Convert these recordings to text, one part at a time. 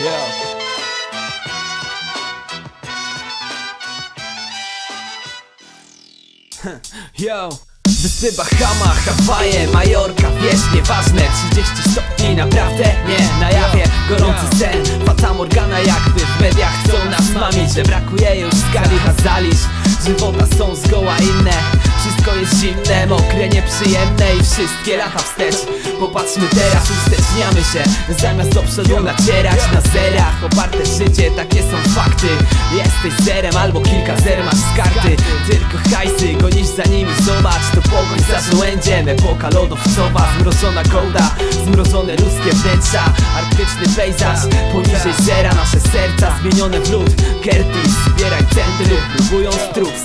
Yo. Yo. Wyspy Bahama, Hawaje, Majorka, wiesz, nieważne 30 stopni, naprawdę nie na jawie Gorący sen, Fata Morgana jakby w mediach chcą nas mamić Że brakuje już skali Hazalisz. Żywota są zgoła inne Wszystko jest zimne, mokre, nieprzyjemne i wszystkie lata wstecz. Popatrzmy teraz, usteczniamy się. Zamiast do przodu nacierać na zerach. Oparte życie, takie są fakty. Jesteś zerem albo kilka zer masz z karty. Tylko hajsy, gonisz za nimi, zobacz. To pogoń za żołędziem, epoka lodowcowa. Zmrożona kołda, zmrożone ludzkie wnętrza. Arktyczny pejzaż, poniżej zera Nasze serca. Zmienione w lód Curtis, zbieraj centy lub próbują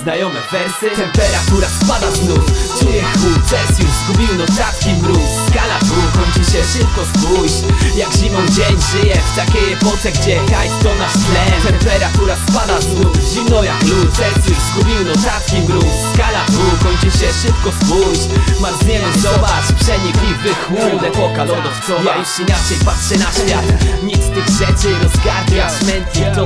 Znajome wersy, temperatura spada znów Czuję chłód, Celsjusz, zgubił notatki mróz. Skala tu kończy się szybko, spójrz. Jak zimą dzień żyje w takiej epoce, gdzie hajs to nasz tlen. Temperatura spada znów, zimno jak lód. Celsjusz, zgubił notatki mróz. Skala tu kończy się szybko, spójrz. Marzniemy, zobacz, przenikliwy chłód. Epoka lodowcowa, ja już inaczej patrzę na świat. Nic z tych rzeczy rozgardia Szmętnik to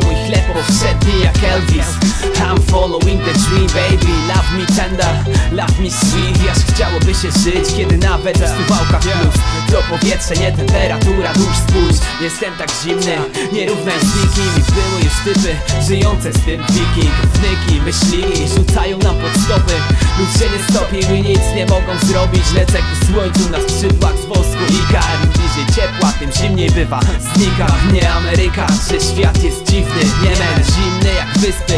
I'm following the dream baby Love me tender, love me sweet. Aż chciałoby się żyć, kiedy nawet w suwałkach plus To powietrze, nie temperatura, dusz spójrz. Jestem tak zimny, nie równaj z nikim. I były już typy, żyjące z tym wiking. Wnyki, myślili, rzucają nam pod stopy. Lud się nie stopił i nic nie mogą zrobić. Lecę ku słońcu na skrzydłach z wosku Ika Im bliżej ciepła, tym zimniej bywa. Znika, nie Ameryka, że świat jest dziwny. Niemen, zimny jak wyspy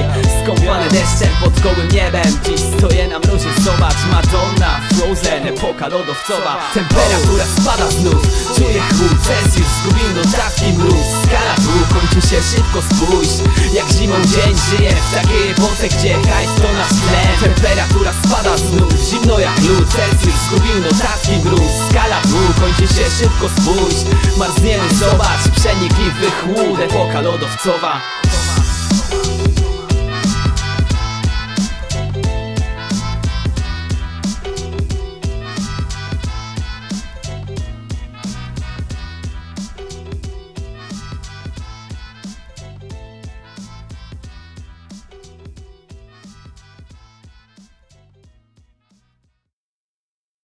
Skąpane deszczem pod gołym niebem. Dziś stoję na mrozie, zobacz Madonna, Frozen, epoka lodowcowa. Temperatura spada znów Czuję chłód, Celsjusz, zgubił notatki mróz. Skala tu kończy się szybko, spójrz. Jak zimą dzień żyje w takiej epoce Gdzie hajs to nasz tlen Temperatura spada znów Zimno jak lód, Celsjusz, zgubił notatki mróz. Skala tu kończy się szybko, spójrz. Marzniemy, zobacz Przenikliwy chłód, epoka lodowcowa